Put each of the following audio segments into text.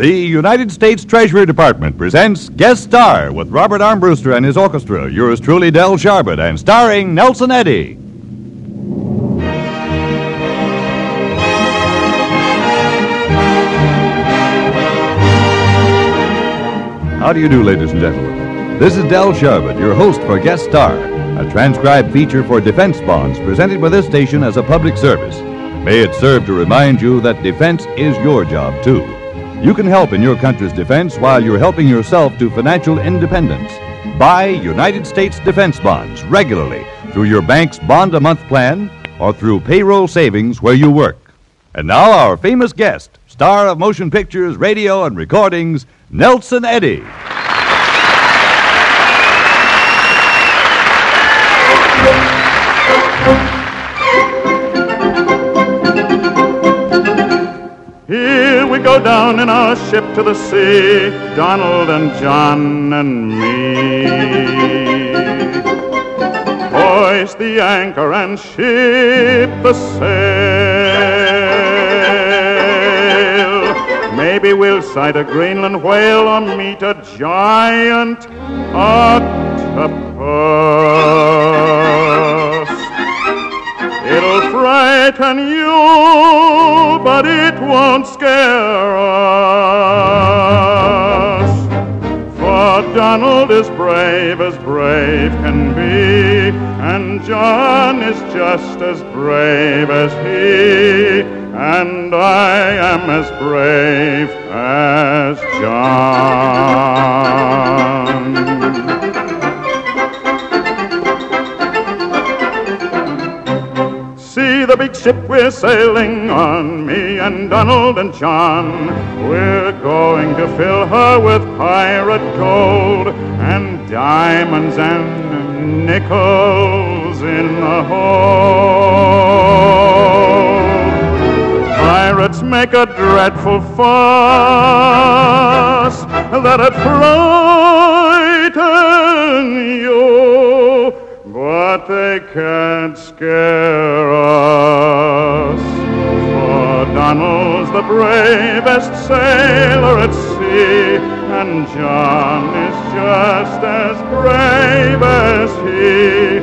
The United States Treasury Department presents Guest Star with Robert Armbruster and his orchestra. Yours truly, Del Sharbutt, and starring Nelson Eddy. How do you do, ladies and gentlemen? This is Del Sharbutt, your host for Guest Star, a transcribed feature for defense bonds presented by this station as a public service. May it serve to remind you that defense is your job, too. You can help in your country's defense while you're helping yourself to financial independence. Buy United States defense bonds regularly through your bank's bond a month plan or through payroll savings where you work. And now, our famous guest, star of motion pictures, radio, and recordings, Nelson Eddy. Go down in our ship to the sea, Donald and John and me. Hoist the anchor and ship the sail. Maybe we'll sight a Greenland whale or meet a giant octopus. Frighten you, but it won't scare us. For Donald is brave as brave can be, and John is just as brave as he, and I am as brave as John. The big ship we're sailing on, me and Donald and John. We're going to fill her with pirate gold and diamonds and nickels in the hold. Pirates make a dreadful fuss that'd frighten you but they can't scare us. For Donald's the bravest sailor at sea, and John is just as brave as he,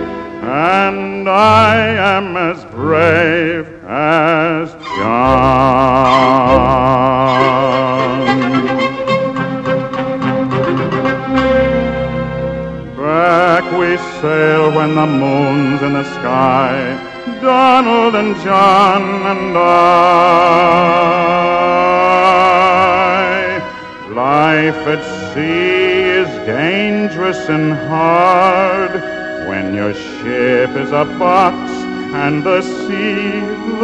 and I am as brave as John. Sail when the moon's in the sky, Donald and John and I. Life at sea is dangerous and hard when your ship is a box and the sea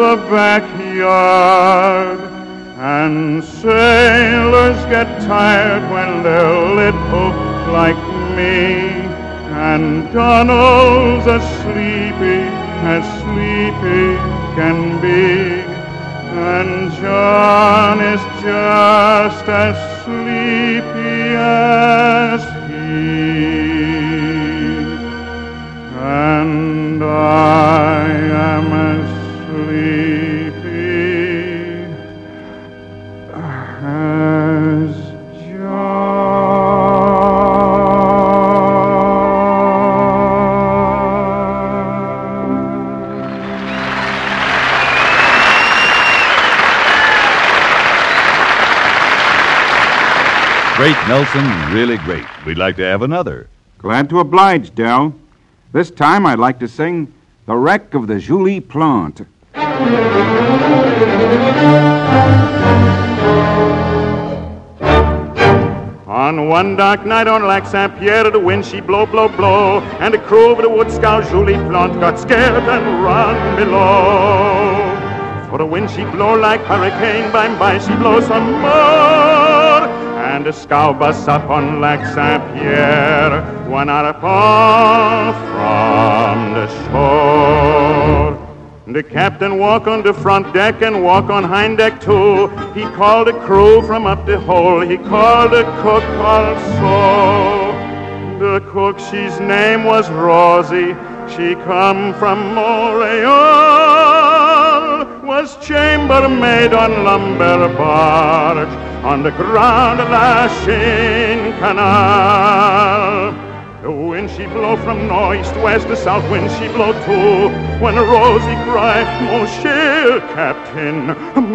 the backyard. And sailors get tired when they're little like me. And Donald's as sleepy as sleepy can be. And John is just as sleepy as Great, Nelson, really great. We'd like to have another. Glad to oblige, Del. This time I'd like to sing The Wreck of the Julie Plant. On one dark night on Lac Saint Pierre, the wind she blow, blow, blow, and the crew of the wood scow Julie Plant got scared and run below. For the wind she blow like hurricane, by and by she blow some more, and the scow bust up on Lac Saint Pierre, one out upon from the shore. The captain walk on the front deck and walk on hind deck too. He called the crew from up the hole. He called the cook also. The cook, she's name was Rosie. She come from Montreal. Was chambermaid on lumber barge. On the Grand Lachine Canal. The wind she blow from north, west, the south wind she blow too. When Rosie cry, Mon cher captain,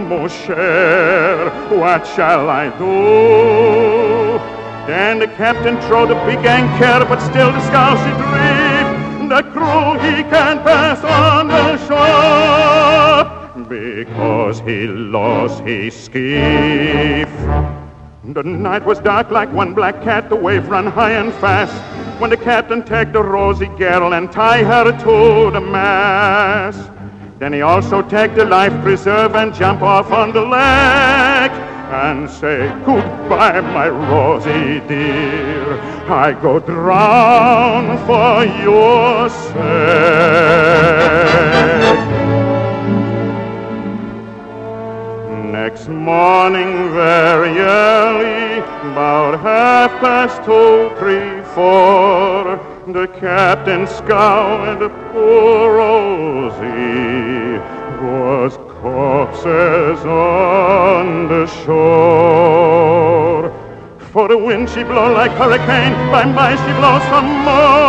mon cher, what shall I do? Then the captain throw the big anchor, but still the scow she drift. The crew he can't pass on the shore because he lost his skiff. The night was dark like one black cat, the wave ran high and fast. When the captain take the rosy girl and tie her to the mast. Then he also take the life preserve and jump off on the lake and say goodbye, my Rosie dear. I go drown for your sake. Next morning, very early, about half past two, three, four, the captain scoured poor Rosie was corpses on the shore. For the wind she blow like hurricane, by by she blows some more.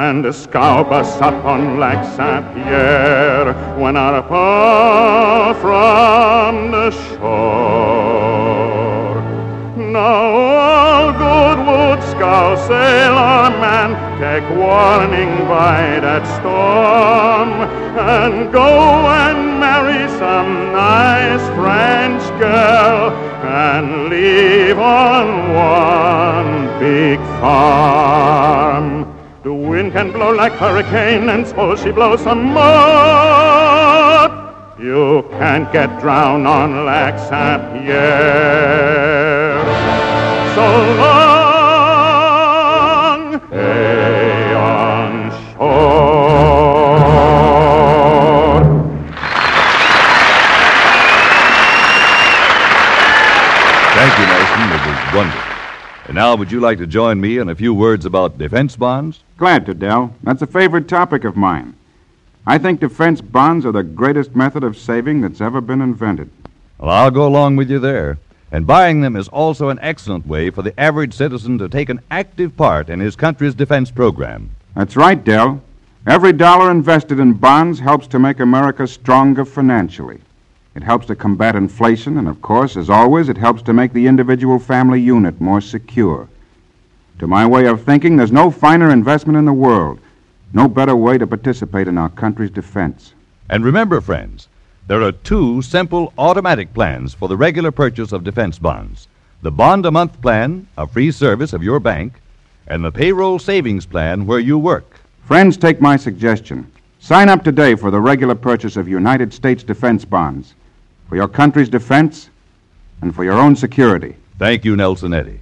And scow bus up on Lac Saint Pierre when out apart from the shore. Now all good wood scow sailor man take warning by that storm and go and marry some nice French girl and live on one big farm. The wind can blow like hurricane, and suppose she blows some more. You can't get drowned on Saint Pierre. So long, now, would you like to join me in a few words about defense bonds? Glad to, Del. That's a favorite topic of mine. I think defense bonds are the greatest method of saving that's ever been invented. Well, I'll go along with you there. And buying them is also an excellent way for the average citizen to take an active part in his country's defense program. That's right, Del. Every dollar invested in bonds helps to make America stronger financially. It helps to combat inflation, and of course, as always, it helps to make the individual family unit more secure. To my way of thinking, there's no finer investment in the world, no better way to participate in our country's defense. And remember, friends, there are two simple automatic plans for the regular purchase of defense bonds the bond a month plan, a free service of your bank, and the payroll savings plan where you work. Friends, take my suggestion. Sign up today for the regular purchase of United States defense bonds for your country's defense, and for your own security. Thank you, Nelson Eddy.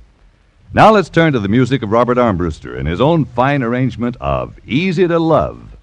Now let's turn to the music of Robert Armbruster and his own fine arrangement of Easy to Love.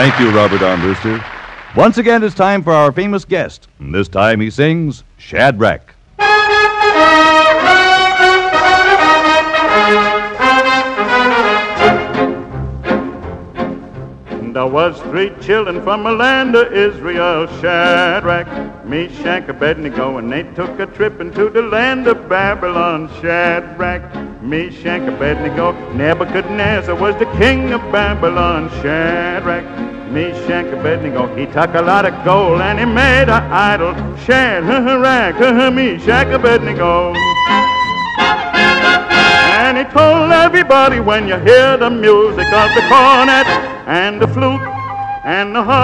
Thank you, Robert Armbruster. Once again, it's time for our famous guest. And this time he sings Shadrach. There was three children from the land of Israel, Shadrach, Meshach, Abednego, and they took a trip into the land of Babylon. Shadrach, Meshach, Abednego, Nebuchadnezzar was the king of Babylon. Shadrach, Meshach, Abednego, he took a lot of gold and he made an idol. Shadrach, Meshach, Abednego. And he told everybody when you hear the music of the cornet and the flute and the harp,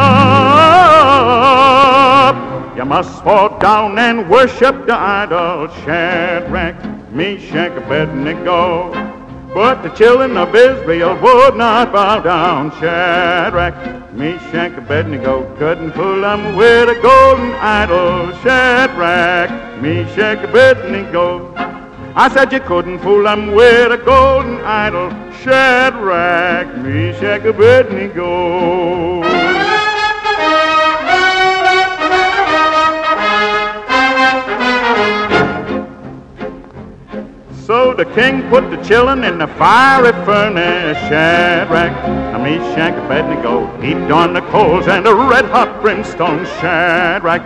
you must fall down and worship the idol Shadrach, Meshach, Abednego. But the children of Israel would not bow down. Shadrach, Meshach, Abednego couldn't fool them with a golden idol. Shadrach, Meshach, and Abednego. I said you couldn't fool them with a golden idol. Shadrach, Meshach, Abednego. The king put the chillin' in the fiery furnace, Shadrach, Meshach, Abednego, heaped on the coals and a red hot brimstone, Shadrach,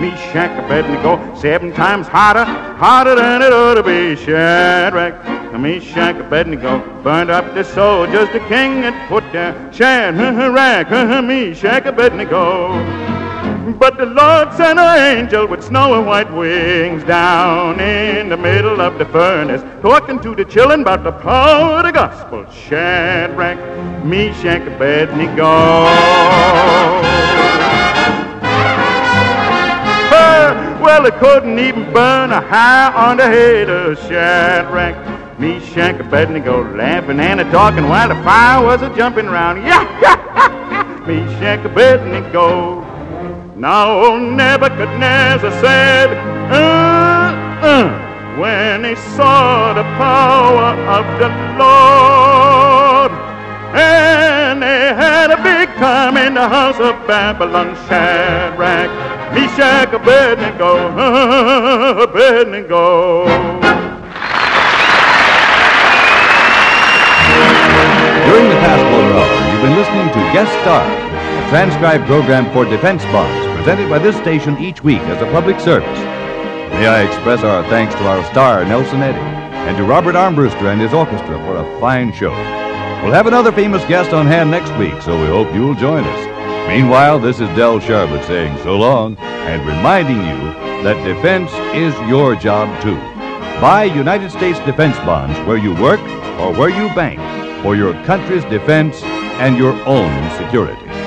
Meshach, Abednego, seven times hotter, hotter than it ought to be, Shadrach, Meshach, Abednego, burned up the soldiers the king had put there, Shadrach, Meshach, Abednego. But the Lord sent an angel with snowy white wings down in the middle of the furnace, talking to the children about the power of the gospel. Shadrach, Meshach, Abednego. Well, it couldn't even burn a hair on the head of Shadrach, Meshach, Abednego, laughing and a talking while the fire was a jumping round. Yeah, yeah, Meshach, Abednego. Now old Nebuchadnezzar said, uh, uh, when he saw the power of the Lord, and they had a big time in the house of Babylon, Shadrach, Meshach, Abednego, uh, Abednego. During the past quarter hour, you've been listening to Guest Star, a transcribed program for defense bonds presented by this station each week as a public service. May I express our thanks to our star, Nelson Eddy, and to Robert Armbruster and his orchestra for a fine show. We'll have another famous guest on hand next week, so we hope you'll join us. Meanwhile, this is Del Sharbutt saying so long and reminding you that defense is your job too. Buy United States defense bonds where you work or where you bank for your country's defense and your own security.